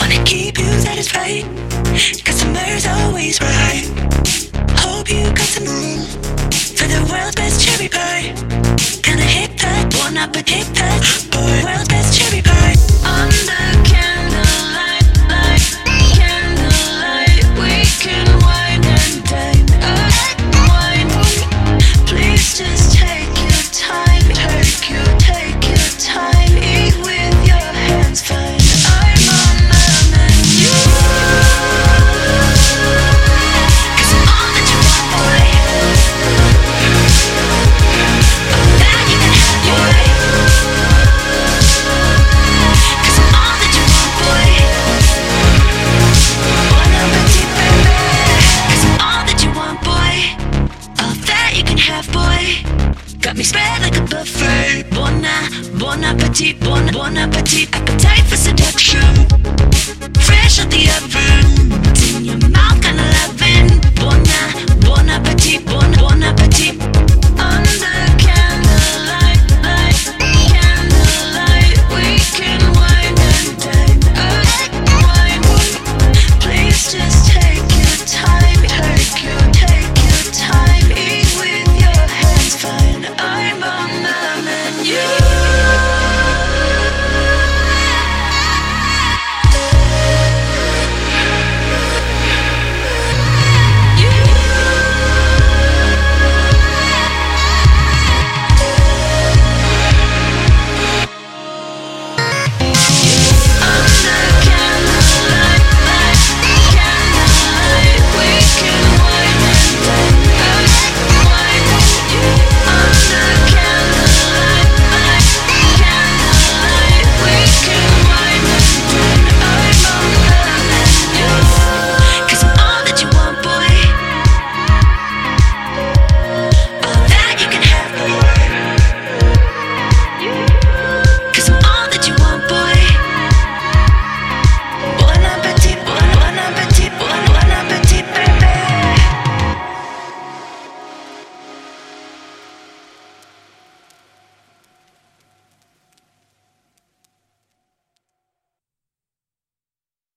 Wanna keep you satisfied. Customer's always right. Hope you got some room for the world's best cherry pie. Gonna hit that one up a hit that boy. World bon appetit, bon, bon appetit. Appetite for seduction, fresh out the oven.